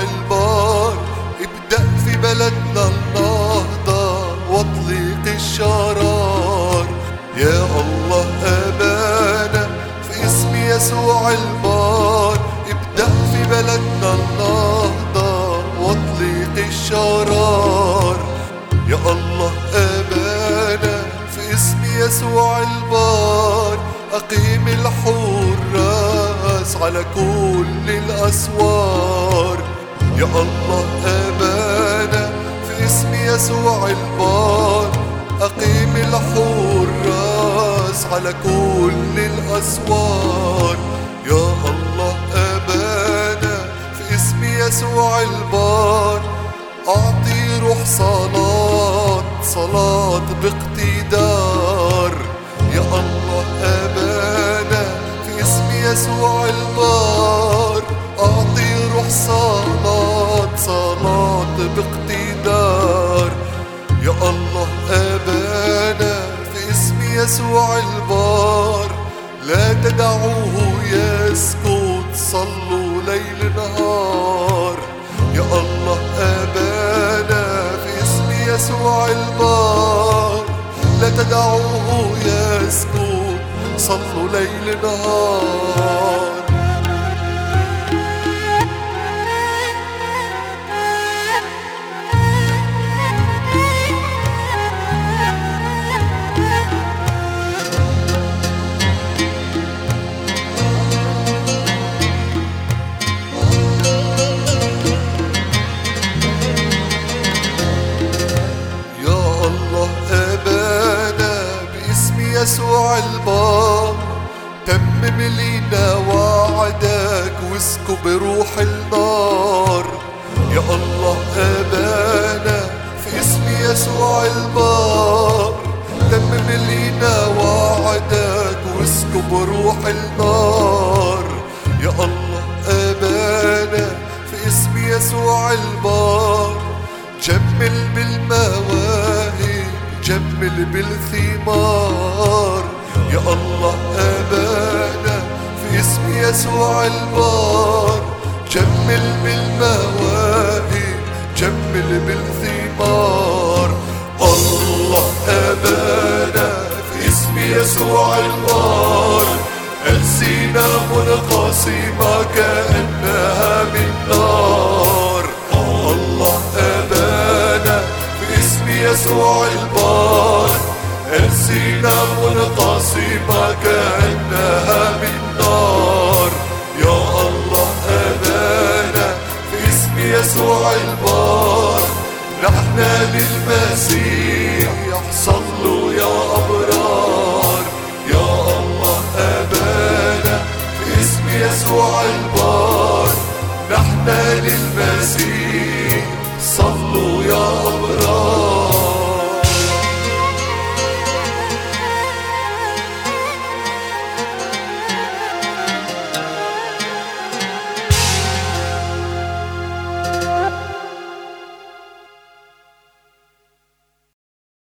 البار ابدأ في بلدنا النهضة وأطلق الشرار. يا الله أبانا في اسم يسوع البار ابدأ في بلدنا النهضة وأطلق الشرار. يا الله أبانا في اسم يسوع البار أقيم الحور على كل الأسوار. يا الله أمانة في اسم يسوع البار أقيم الحراس على كل الأسوار. يا الله أمانة في اسم يسوع البار أعطي روح صلاة صلاة باقتدار. يا الله أمانة في اسم يسوع البار أعطي روح صلاة صلاة باقتدار. يا الله أبانا في اسم يسوع البار لا تدعوه يسكت صلوا ليل نهار. يا الله أبانا في اسم يسوع البار لا تدعوه يسكت صلوا ليل نهار. يسوع البار تمم لينا وعدك واسكب روح النار. يا الله أبانا في اسم يسوع البار تمم لينا وعدك واسكب روح النار. يا الله أبانا في اسم يسوع البار جمل بالمواهب جمل بالثمار. يا الله أبانا في اسم يسوع البار. جمل بالمواهب جمل بالثمار. الله أبانا في اسم يسوع البار. ألسنا منقسمة كأنها نسينا ونقاصيبا كأنها من نار. يا الله أبانا في اسم يسوع البار. نحن للمسيح. صلوا يا أبرار. يا الله أبانا في اسم يسوع البار. نحن للمسيح.